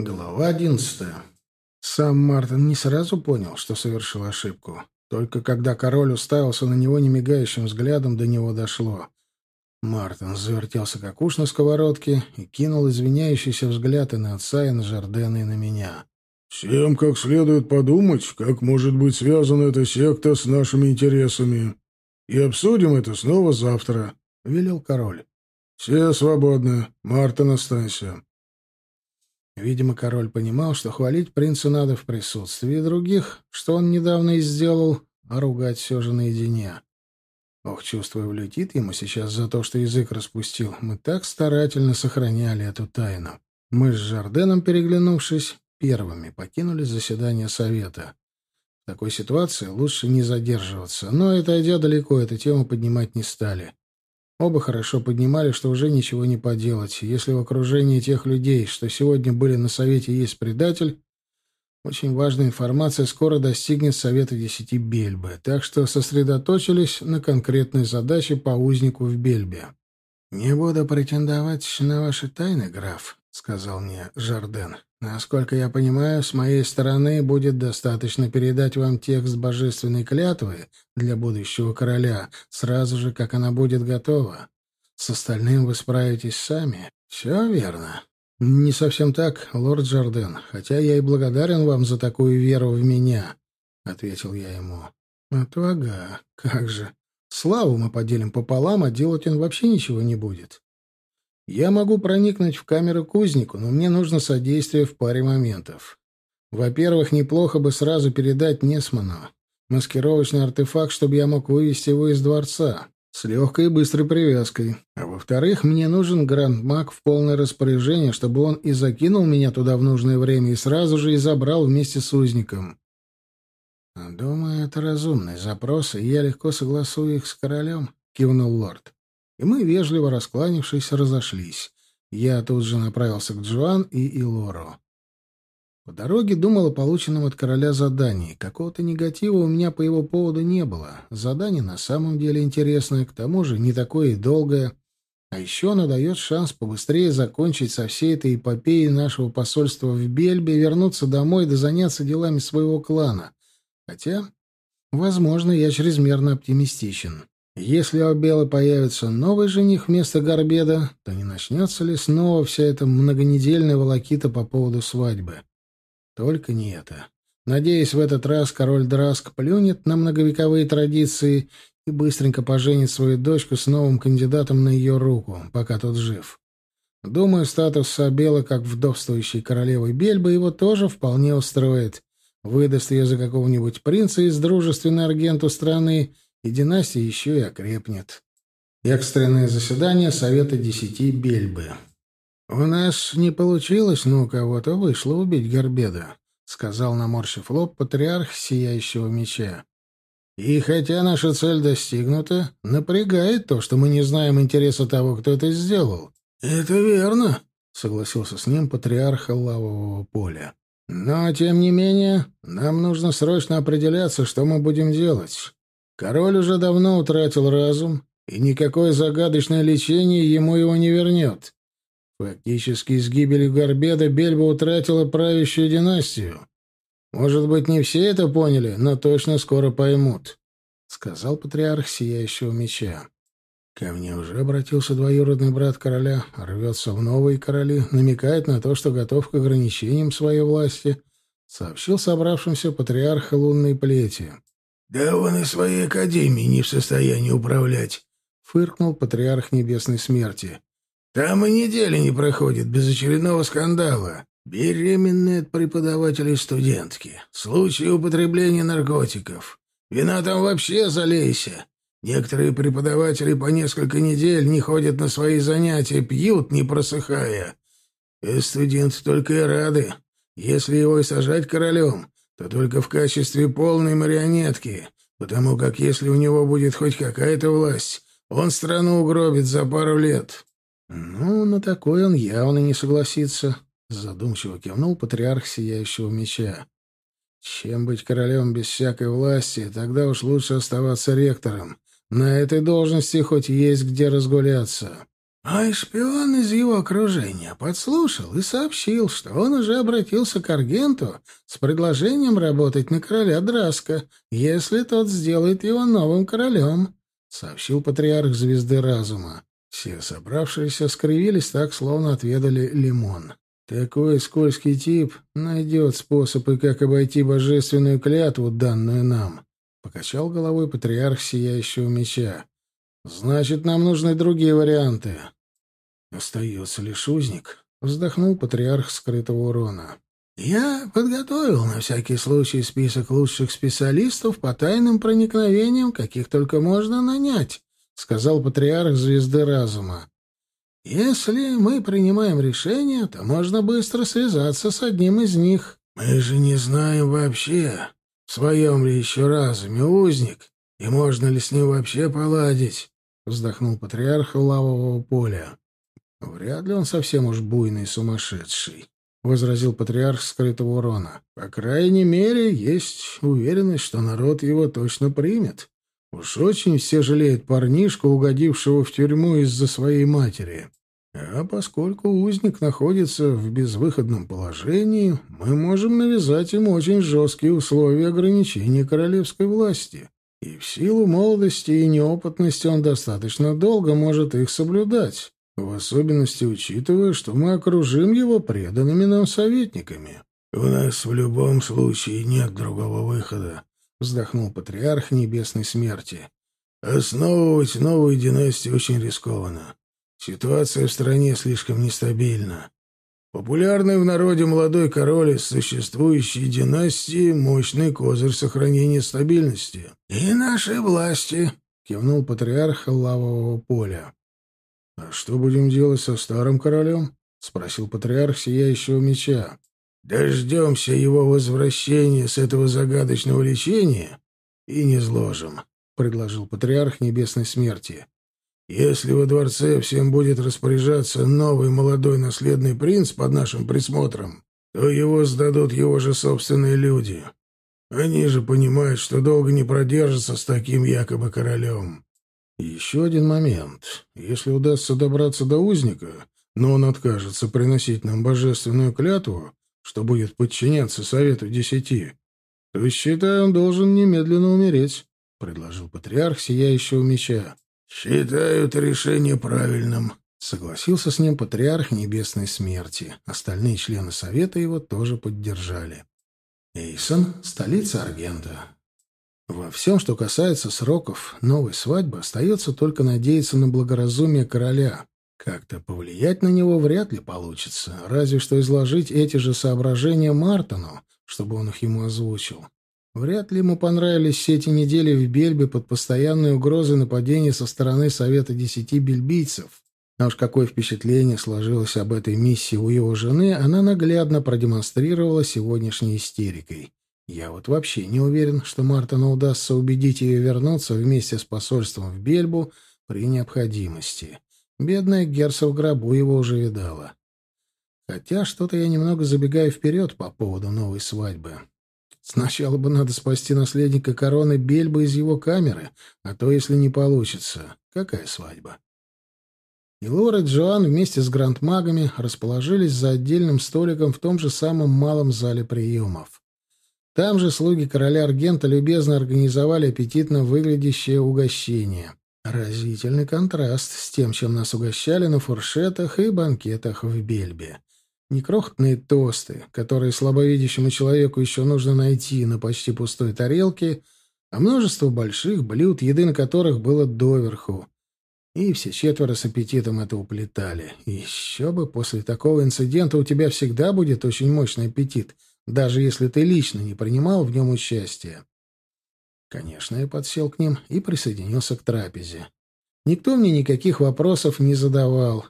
Глава одиннадцатая. Сам Мартин не сразу понял, что совершил ошибку. Только когда король уставился на него немигающим взглядом, до него дошло. Мартин завертелся как уж на сковородке и кинул извиняющийся взгляд и на отца, и на Жардена, и на меня. «Всем как следует подумать, как может быть связана эта секта с нашими интересами. И обсудим это снова завтра», — велел король. «Все свободны. Мартин, останься». Видимо, король понимал, что хвалить принца надо в присутствии других, что он недавно и сделал, а ругать все же наедине. Ох, чувствую, влетит ему сейчас за то, что язык распустил. Мы так старательно сохраняли эту тайну. Мы с Жарденом, переглянувшись, первыми покинули заседание совета. В такой ситуации лучше не задерживаться, но, отойдя далеко, эту тему поднимать не стали. Оба хорошо поднимали, что уже ничего не поделать. Если в окружении тех людей, что сегодня были на совете, есть предатель, очень важная информация скоро достигнет Совета Десяти Бельбы, так что сосредоточились на конкретной задаче по узнику в Бельбе. «Не буду претендовать на ваши тайны, граф», — сказал мне Жарден. «Насколько я понимаю, с моей стороны будет достаточно передать вам текст божественной клятвы для будущего короля, сразу же, как она будет готова. С остальным вы справитесь сами. Все верно?» «Не совсем так, лорд Жарден, хотя я и благодарен вам за такую веру в меня», — ответил я ему. «А то ага, как же. Славу мы поделим пополам, а делать он вообще ничего не будет. Я могу проникнуть в камеру кузнику, но мне нужно содействие в паре моментов. Во-первых, неплохо бы сразу передать Несману маскировочный артефакт, чтобы я мог вывести его из дворца с легкой и быстрой привязкой. А во-вторых, мне нужен гранд-маг в полное распоряжение, чтобы он и закинул меня туда в нужное время и сразу же и забрал вместе с узником. «Думаю, это разумные запросы, и я легко согласую их с королем», — кивнул лорд и мы, вежливо раскланившись, разошлись. Я тут же направился к Джоан и Илору. По дороге думал о полученном от короля задании. Какого-то негатива у меня по его поводу не было. Задание на самом деле интересное, к тому же не такое и долгое. А еще оно дает шанс побыстрее закончить со всей этой эпопеей нашего посольства в Бельбе, вернуться домой да заняться делами своего клана. Хотя, возможно, я чрезмерно оптимистичен. Если у Белы появится новый жених вместо Горбеда, то не начнется ли снова вся эта многонедельная волокита по поводу свадьбы? Только не это. Надеюсь, в этот раз король Драск плюнет на многовековые традиции и быстренько поженит свою дочку с новым кандидатом на ее руку, пока тот жив. Думаю, статус Сабела как вдовствующей королевы Бельбы его тоже вполне устроит. Выдаст ее за какого-нибудь принца из дружественной аргенту страны — и династия еще и окрепнет. Экстренное заседание Совета Десяти Бельбы. «У нас не получилось, но у кого-то вышло убить Горбеда», — сказал, наморщив лоб, патриарх Сияющего Меча. «И хотя наша цель достигнута, напрягает то, что мы не знаем интереса того, кто это сделал». «Это верно», — согласился с ним патриарх Лавового поля. «Но, тем не менее, нам нужно срочно определяться, что мы будем делать. Король уже давно утратил разум, и никакое загадочное лечение ему его не вернет. Фактически с гибелью Горбеда Бельба утратила правящую династию. Может быть, не все это поняли, но точно скоро поймут, — сказал патриарх Сияющего Меча. Ко мне уже обратился двоюродный брат короля, рвется в новые короли, намекает на то, что готов к ограничениям своей власти, сообщил собравшимся патриарха лунной плети. «Да он и своей академией не в состоянии управлять», — фыркнул патриарх Небесной Смерти. «Там и недели не проходит без очередного скандала. Беременные от преподавателей студентки. Случаи употребления наркотиков. Вина там вообще залейся. Некоторые преподаватели по несколько недель не ходят на свои занятия, пьют, не просыхая. И студенты только и рады. Если его и сажать королем, то только в качестве полной марионетки, потому как если у него будет хоть какая-то власть, он страну угробит за пару лет. Ну, на такой он явно не согласится, задумчиво кивнул патриарх Сияющего Меча. Чем быть королем без всякой власти, тогда уж лучше оставаться ректором. На этой должности хоть есть где разгуляться. А шпион из его окружения подслушал и сообщил, что он уже обратился к Аргенту с предложением работать на короля Драска, если тот сделает его новым королем, — сообщил патриарх Звезды Разума. Все собравшиеся скривились так, словно отведали лимон. Такой скользкий тип найдет способы, как обойти божественную клятву, данную нам, — покачал головой патриарх Сияющего Меча. Значит, нам нужны другие варианты. Остается лишь узник, вздохнул патриарх скрытого урона. Я подготовил на всякий случай список лучших специалистов по тайным проникновениям, каких только можно нанять, сказал патриарх Звезды Разума. Если мы принимаем решение, то можно быстро связаться с одним из них. Мы же не знаем вообще, в своем ли еще разуме узник, и можно ли с ним вообще поладить, вздохнул патриарх лавового поля. «Вряд ли он совсем уж буйный сумасшедший», — возразил патриарх скрытого урона. «По крайней мере, есть уверенность, что народ его точно примет. Уж очень все жалеют парнишку, угодившего в тюрьму из-за своей матери. А поскольку узник находится в безвыходном положении, мы можем навязать ему очень жесткие условия ограничения королевской власти». И в силу молодости и неопытности он достаточно долго может их соблюдать. В особенности учитывая, что мы окружим его преданными нам советниками. — У нас в любом случае нет другого выхода, — вздохнул патриарх небесной смерти. — Основывать новую династию очень рискованно. Ситуация в стране слишком нестабильна. Популярный в народе молодой король из существующей династии — мощный козырь сохранения стабильности. — И нашей власти, — кивнул патриарх лавового поля. «А что будем делать со старым королем?» — спросил патриарх Сияющего Меча. «Дождемся его возвращения с этого загадочного лечения и не зложим», — предложил патриарх Небесной Смерти. «Если во дворце всем будет распоряжаться новый молодой наследный принц под нашим присмотром, то его сдадут его же собственные люди. Они же понимают, что долго не продержатся с таким якобы королем». Еще один момент. Если удастся добраться до узника, но он откажется приносить нам божественную клятву, что будет подчиняться Совету Десяти, то, считаю, он должен немедленно умереть, — предложил патриарх Сияющего Меча. — Считаю это решение правильным, — согласился с ним патриарх Небесной Смерти. Остальные члены Совета его тоже поддержали. Эйсон — столица Аргента. Во всем, что касается сроков новой свадьбы, остается только надеяться на благоразумие короля. Как-то повлиять на него вряд ли получится, разве что изложить эти же соображения Мартону, чтобы он их ему озвучил. Вряд ли ему понравились все эти недели в Бельбе под постоянной угрозой нападения со стороны Совета Десяти Бельбийцев. А уж какое впечатление сложилось об этой миссии у его жены, она наглядно продемонстрировала сегодняшней истерикой. Я вот вообще не уверен, что Мартину удастся убедить ее вернуться вместе с посольством в Бельбу при необходимости. Бедная Герса в гробу его уже видала. Хотя что-то я немного забегаю вперед по поводу новой свадьбы. Сначала бы надо спасти наследника короны Бельбы из его камеры, а то, если не получится, какая свадьба? И Лора и Джоан вместе с грандмагами расположились за отдельным столиком в том же самом малом зале приемов. Там же слуги короля Аргента любезно организовали аппетитно выглядящее угощение. Разительный контраст с тем, чем нас угощали на фуршетах и банкетах в Бельбе. Не крохотные тосты, которые слабовидящему человеку еще нужно найти на почти пустой тарелке, а множество больших блюд, еды на которых было доверху. И все четверо с аппетитом это уплетали. Еще бы, после такого инцидента у тебя всегда будет очень мощный аппетит — даже если ты лично не принимал в нем участия. Конечно, я подсел к ним и присоединился к трапезе. Никто мне никаких вопросов не задавал.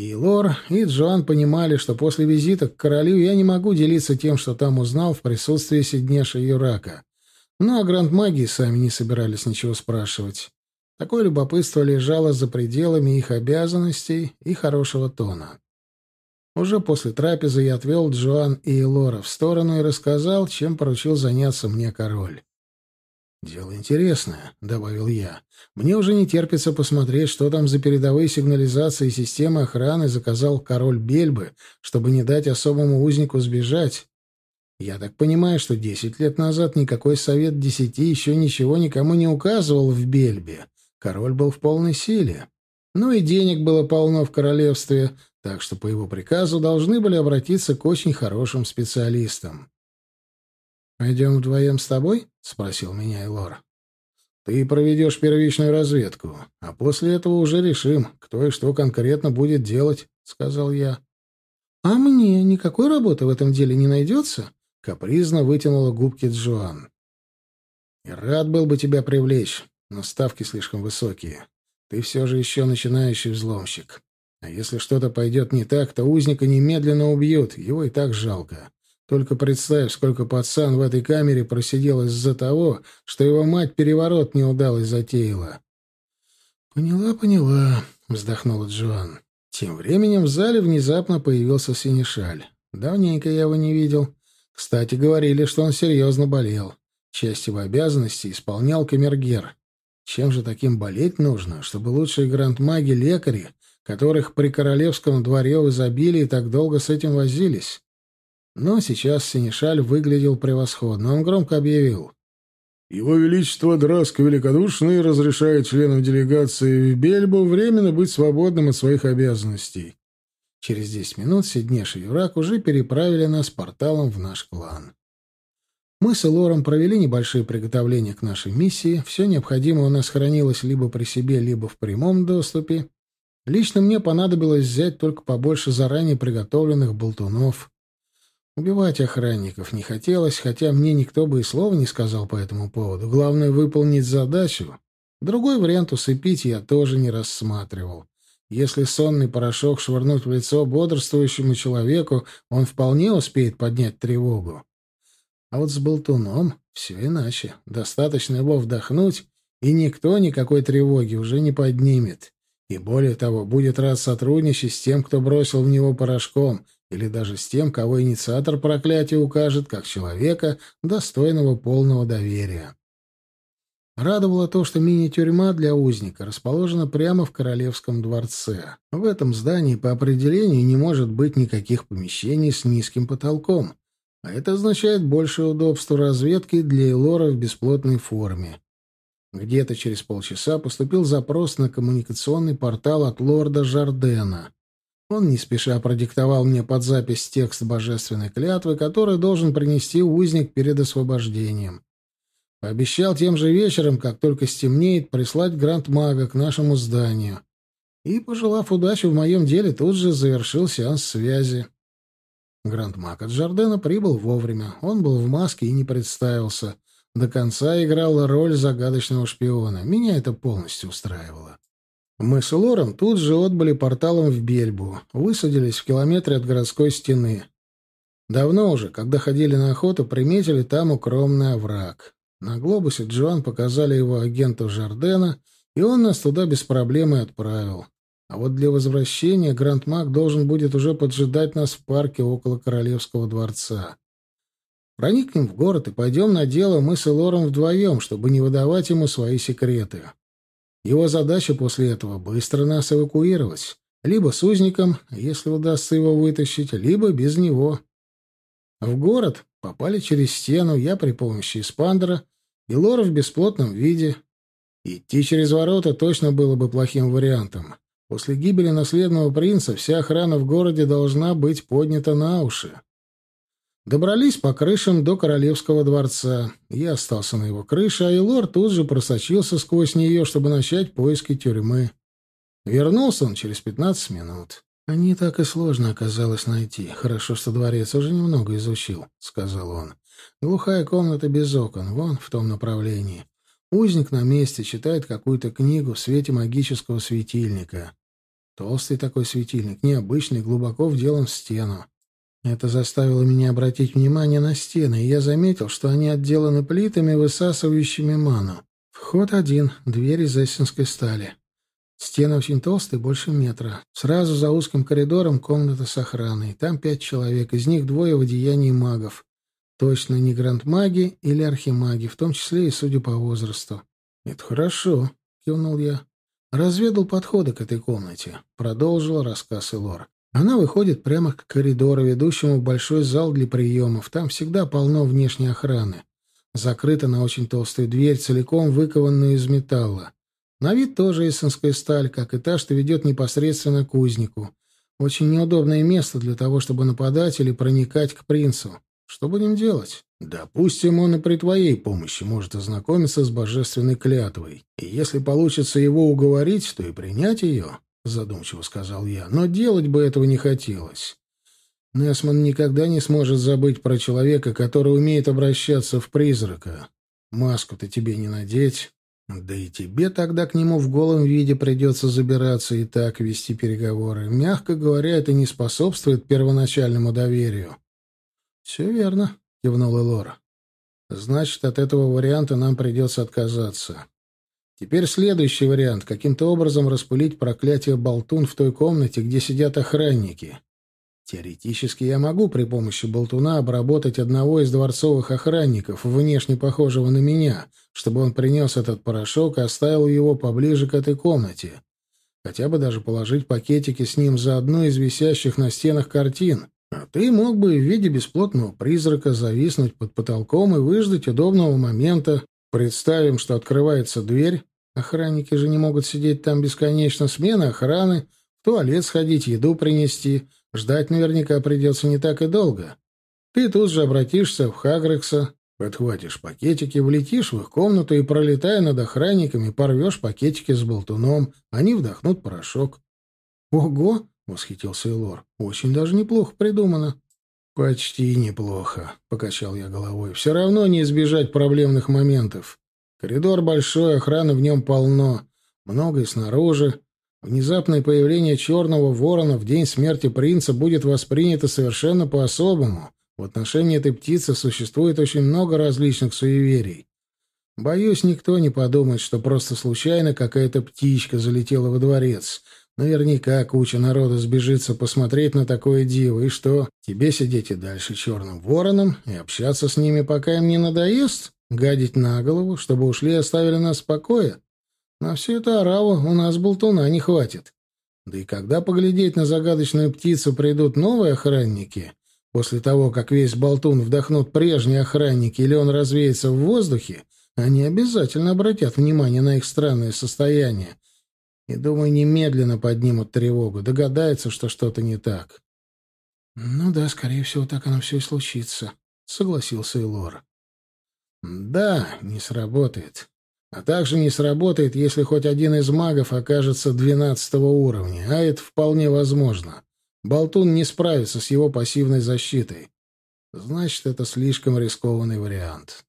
И Лор, и Джоан понимали, что после визита к королю я не могу делиться тем, что там узнал в присутствии Сиднеша Юрака. Но о грандмагии сами не собирались ничего спрашивать. Такое любопытство лежало за пределами их обязанностей и хорошего тона. Уже после трапезы я отвел Джоан и Элора в сторону и рассказал, чем поручил заняться мне король. «Дело интересное», — добавил я. «Мне уже не терпится посмотреть, что там за передовые сигнализации и системы охраны заказал король Бельбы, чтобы не дать особому узнику сбежать. Я так понимаю, что десять лет назад никакой совет десяти еще ничего никому не указывал в Бельбе. Король был в полной силе. Ну и денег было полно в королевстве, так что по его приказу должны были обратиться к очень хорошим специалистам. «Пойдем вдвоем с тобой?» — спросил меня Элор. «Ты проведешь первичную разведку, а после этого уже решим, кто и что конкретно будет делать», — сказал я. «А мне никакой работы в этом деле не найдется?» — капризно вытянула губки Джоан. «И рад был бы тебя привлечь, но ставки слишком высокие. Ты все же еще начинающий взломщик. А если что-то пойдет не так, то узника немедленно убьют, его и так жалко. Только представь, сколько пацан в этой камере просидел из-за того, что его мать переворот не удалось затеяла. «Поняла, поняла», — вздохнула Джоан. Тем временем в зале внезапно появился Синишаль. Давненько я его не видел. Кстати, говорили, что он серьезно болел. Часть его обязанностей исполнял камергер. Чем же таким болеть нужно, чтобы лучшие гранд-маги-лекари, которых при королевском дворе в изобилии так долго с этим возились? Но сейчас Синишаль выглядел превосходно. Он громко объявил. «Его Величество Драск Великодушный разрешает членам делегации в Бельбу временно быть свободным от своих обязанностей». Через десять минут Сиднеш и Юрак уже переправили нас порталом в наш клан. Мы с Элором провели небольшие приготовления к нашей миссии. Все необходимое у нас хранилось либо при себе, либо в прямом доступе. Лично мне понадобилось взять только побольше заранее приготовленных болтунов. Убивать охранников не хотелось, хотя мне никто бы и слова не сказал по этому поводу. Главное — выполнить задачу. Другой вариант усыпить я тоже не рассматривал. Если сонный порошок швырнуть в лицо бодрствующему человеку, он вполне успеет поднять тревогу. А вот с болтуном все иначе. Достаточно его вдохнуть, и никто никакой тревоги уже не поднимет. И более того, будет рад сотрудничать с тем, кто бросил в него порошком, или даже с тем, кого инициатор проклятия укажет, как человека, достойного полного доверия. Радовало то, что мини-тюрьма для узника расположена прямо в Королевском дворце. В этом здании по определению не может быть никаких помещений с низким потолком, а это означает большее удобство разведки для Элора в бесплотной форме. Где-то через полчаса поступил запрос на коммуникационный портал от лорда Жардена. Он не спеша продиктовал мне под запись текст божественной клятвы, который должен принести узник перед освобождением. Пообещал тем же вечером, как только стемнеет, прислать гранд-мага к нашему зданию. И, пожелав удачи в моем деле, тут же завершил сеанс связи. Гранд-маг от Жардена прибыл вовремя. Он был в маске и не представился. До конца играл роль загадочного шпиона. Меня это полностью устраивало. Мы с Лором тут же отбыли порталом в Бельбу, высадились в километре от городской стены. Давно уже, когда ходили на охоту, приметили там укромный овраг. На глобусе Джоан показали его агенту Жардена, и он нас туда без проблем и отправил. А вот для возвращения Гранд-Маг должен будет уже поджидать нас в парке около Королевского дворца. Проникнем в город и пойдем на дело мы с Элором вдвоем, чтобы не выдавать ему свои секреты. Его задача после этого — быстро нас эвакуировать. Либо с узником, если удастся его вытащить, либо без него. В город попали через стену, я при помощи эспандера, и Лора в бесплотном виде. Идти через ворота точно было бы плохим вариантом. После гибели наследного принца вся охрана в городе должна быть поднята на уши. Добрались по крышам до Королевского дворца. Я остался на его крыше, а Илор тут же просочился сквозь нее, чтобы начать поиски тюрьмы. Вернулся он через пятнадцать минут. «А «Не так и сложно оказалось найти. Хорошо, что дворец уже немного изучил», — сказал он. «Глухая комната без окон, вон в том направлении. Узник на месте читает какую-то книгу в свете магического светильника. Толстый такой светильник, необычный, глубоко вделан в стену. Это заставило меня обратить внимание на стены, и я заметил, что они отделаны плитами, высасывающими ману. Вход один, дверь из эссенской стали. Стены очень толстые, больше метра. Сразу за узким коридором комната с охраной. Там пять человек, из них двое в одеянии магов. Точно не грандмаги или архимаги, в том числе и судя по возрасту. «Это хорошо», — кивнул я. Разведал подходы к этой комнате. Продолжил рассказ Элор. Она выходит прямо к коридору, ведущему в большой зал для приемов. Там всегда полно внешней охраны. Закрыта на очень толстую дверь, целиком выкованную из металла. На вид тоже эссенская сталь, как и та, что ведет непосредственно к узнику. Очень неудобное место для того, чтобы нападать или проникать к принцу. Что будем делать? Допустим, он и при твоей помощи может ознакомиться с божественной клятвой. И если получится его уговорить, то и принять ее, — задумчиво сказал я. Но делать бы этого не хотелось. Несман никогда не сможет забыть про человека, который умеет обращаться в призрака. Маску-то тебе не надеть. Да и тебе тогда к нему в голом виде придется забираться и так вести переговоры. Мягко говоря, это не способствует первоначальному доверию. — Все верно, — кивнул Элора. — Значит, от этого варианта нам придется отказаться. Теперь следующий вариант — каким-то образом распылить проклятие болтун в той комнате, где сидят охранники. Теоретически я могу при помощи болтуна обработать одного из дворцовых охранников, внешне похожего на меня, чтобы он принес этот порошок и оставил его поближе к этой комнате. Хотя бы даже положить пакетики с ним за одну из висящих на стенах картин. А ты мог бы в виде бесплотного призрака зависнуть под потолком и выждать удобного момента. Представим, что открывается дверь. Охранники же не могут сидеть там бесконечно. Смена охраны, в туалет сходить, еду принести. Ждать наверняка придется не так и долго. Ты тут же обратишься в Хагрекса, подхватишь пакетики, влетишь в их комнату и, пролетая над охранниками, порвешь пакетики с болтуном. Они вдохнут порошок. «Ого!» восхитился Элор. Очень даже неплохо придумано. Почти неплохо, покачал я головой. Все равно не избежать проблемных моментов. Коридор большой, охраны в нем полно, много и снаружи. Внезапное появление черного ворона в день смерти принца будет воспринято совершенно по-особому. В отношении этой птицы существует очень много различных суеверий. Боюсь, никто не подумает, что просто случайно какая-то птичка залетела во дворец — Наверняка куча народа сбежится посмотреть на такое диво. И что, тебе сидеть и дальше черным вороном и общаться с ними, пока им не надоест? Гадить на голову, чтобы ушли и оставили нас в покое? На всю эту ораву у нас болтуна не хватит. Да и когда поглядеть на загадочную птицу придут новые охранники, после того, как весь болтун вдохнут прежние охранники или он развеется в воздухе, они обязательно обратят внимание на их странное состояние и, думаю, немедленно поднимут тревогу, догадаются, что что-то не так. — Ну да, скорее всего, так оно все и случится, — согласился Элор. — Да, не сработает. А также не сработает, если хоть один из магов окажется двенадцатого уровня, а это вполне возможно. Болтун не справится с его пассивной защитой. Значит, это слишком рискованный вариант.